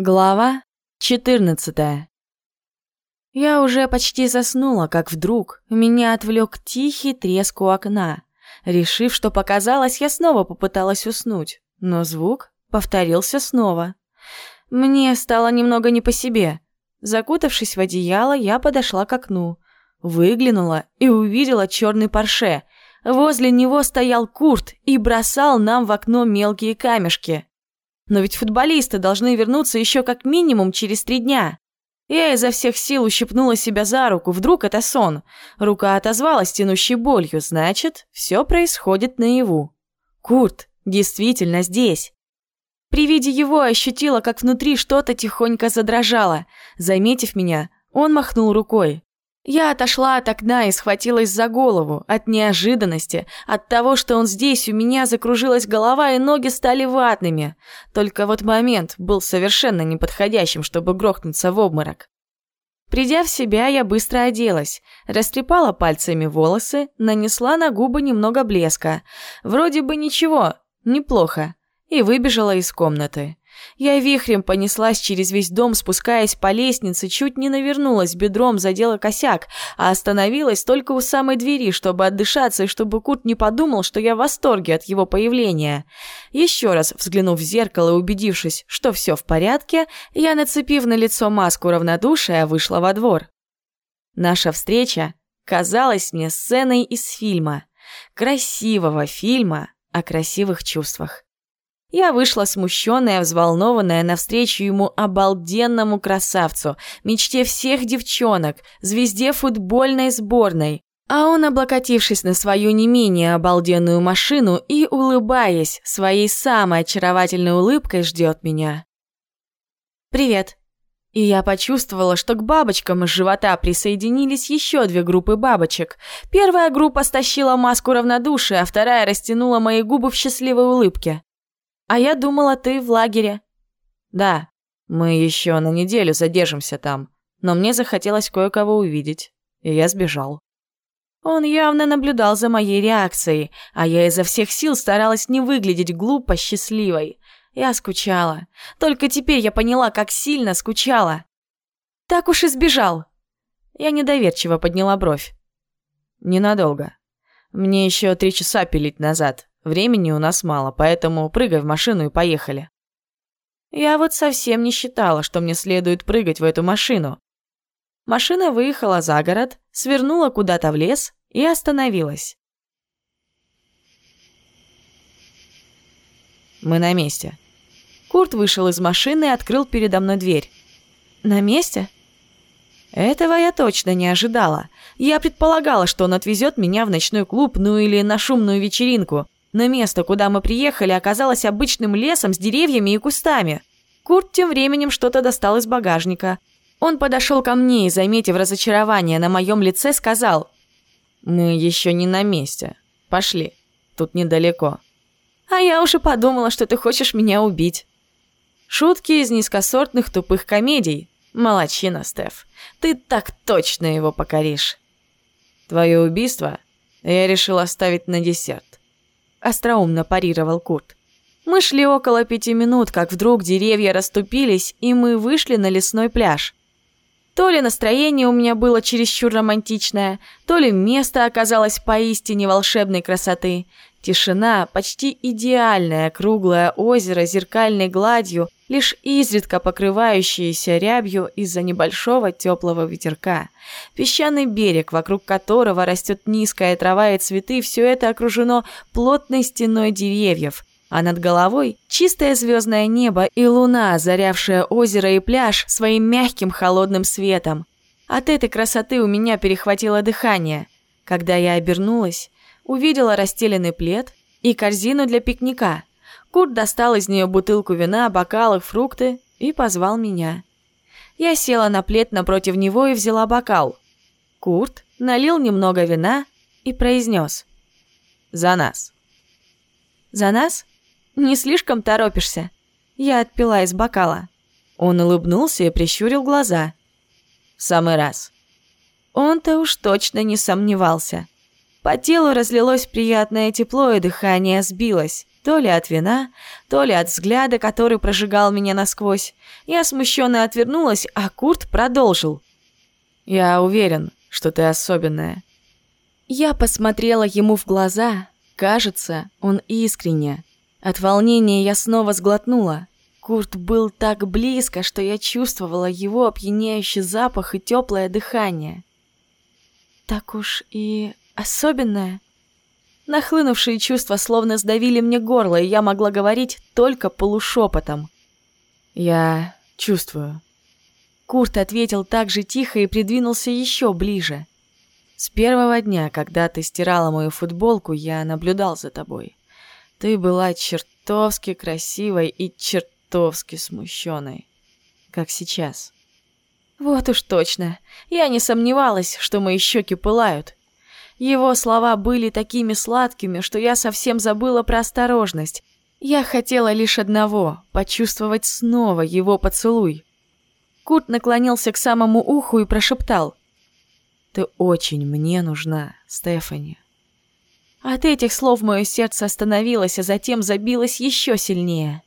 Глава 14 Я уже почти заснула, как вдруг меня отвлек тихий треск у окна. Решив, что показалось, я снова попыталась уснуть, но звук повторился снова. Мне стало немного не по себе. Закутавшись в одеяло, я подошла к окну, выглянула и увидела черный парше. Возле него стоял Курт и бросал нам в окно мелкие камешки. Но ведь футболисты должны вернуться еще как минимум через три дня. Я изо всех сил ущипнула себя за руку, вдруг это сон. Рука отозвалась тянущей болью, значит, все происходит наяву. Курт действительно здесь. При виде его ощутила, как внутри что-то тихонько задрожало. Заметив меня, он махнул рукой. Я отошла от окна и схватилась за голову. От неожиданности, от того, что он здесь, у меня закружилась голова и ноги стали ватными. Только вот момент был совершенно неподходящим, чтобы грохнуться в обморок. Придя в себя, я быстро оделась, растрепала пальцами волосы, нанесла на губы немного блеска. Вроде бы ничего, неплохо, и выбежала из комнаты. Я вихрем понеслась через весь дом, спускаясь по лестнице, чуть не навернулась, бедром задела косяк, а остановилась только у самой двери, чтобы отдышаться и чтобы Курт не подумал, что я в восторге от его появления. Еще раз взглянув в зеркало и убедившись, что все в порядке, я, нацепив на лицо маску равнодушия, вышла во двор. Наша встреча казалась мне сценой из фильма. Красивого фильма о красивых чувствах. Я вышла смущенная, взволнованная навстречу ему обалденному красавцу, мечте всех девчонок, звезде футбольной сборной. А он, облокотившись на свою не менее обалденную машину и улыбаясь своей самой очаровательной улыбкой, ждет меня. «Привет». И я почувствовала, что к бабочкам из живота присоединились еще две группы бабочек. Первая группа стащила маску равнодушия, а вторая растянула мои губы в счастливой улыбке. А я думала, ты в лагере. Да, мы еще на неделю задержимся там, но мне захотелось кое-кого увидеть, и я сбежал. Он явно наблюдал за моей реакцией, а я изо всех сил старалась не выглядеть глупо счастливой. Я скучала. Только теперь я поняла, как сильно скучала. Так уж и сбежал. Я недоверчиво подняла бровь. Ненадолго. Мне еще три часа пилить назад. Времени у нас мало, поэтому прыгай в машину и поехали. Я вот совсем не считала, что мне следует прыгать в эту машину. Машина выехала за город, свернула куда-то в лес и остановилась. Мы на месте. Курт вышел из машины и открыл передо мной дверь. На месте? Этого я точно не ожидала. Я предполагала, что он отвезет меня в ночной клуб, ну или на шумную вечеринку – но место, куда мы приехали, оказалось обычным лесом с деревьями и кустами. Курт тем временем что-то достал из багажника. Он подошел ко мне и, заметив разочарование на моем лице, сказал «Мы еще не на месте. Пошли. Тут недалеко». «А я уже подумала, что ты хочешь меня убить». Шутки из низкосортных тупых комедий. Молодчина, Стеф. Ты так точно его покоришь. Твое убийство я решил оставить на десерт. – остроумно парировал Курт. Мы шли около пяти минут, как вдруг деревья расступились, и мы вышли на лесной пляж. То ли настроение у меня было чересчур романтичное, то ли место оказалось поистине волшебной красоты. Тишина, почти идеальное круглое озеро зеркальной гладью, лишь изредка покрывающееся рябью из-за небольшого теплого ветерка. Песчаный берег, вокруг которого растет низкая трава и цветы, все это окружено плотной стеной деревьев, а над головой чистое звездное небо и луна, озарявшая озеро и пляж своим мягким холодным светом. От этой красоты у меня перехватило дыхание. Когда я обернулась, увидела расстеленный плед и корзину для пикника. Курт достал из нее бутылку вина, бокалы, фрукты и позвал меня. Я села на плед напротив него и взяла бокал. Курт налил немного вина и произнес. «За нас». «За нас? Не слишком торопишься?» Я отпила из бокала. Он улыбнулся и прищурил глаза. «В самый раз». Он-то уж точно не сомневался. По телу разлилось приятное тепло, и дыхание сбилось. То ли от вина, то ли от взгляда, который прожигал меня насквозь. Я смущенно отвернулась, а Курт продолжил. «Я уверен, что ты особенная». Я посмотрела ему в глаза. Кажется, он искренне. От волнения я снова сглотнула. Курт был так близко, что я чувствовала его опьяняющий запах и теплое дыхание. Так уж и особенное. Нахлынувшие чувства словно сдавили мне горло, и я могла говорить только полушепотом. «Я чувствую». Курт ответил так же тихо и придвинулся еще ближе. «С первого дня, когда ты стирала мою футболку, я наблюдал за тобой. Ты была чертовски красивой и чертовски смущенной. Как сейчас. Вот уж точно. Я не сомневалась, что мои щеки пылают. Его слова были такими сладкими, что я совсем забыла про осторожность. Я хотела лишь одного — почувствовать снова его поцелуй. Курт наклонился к самому уху и прошептал. «Ты очень мне нужна, Стефани». От этих слов мое сердце остановилось, а затем забилось еще сильнее.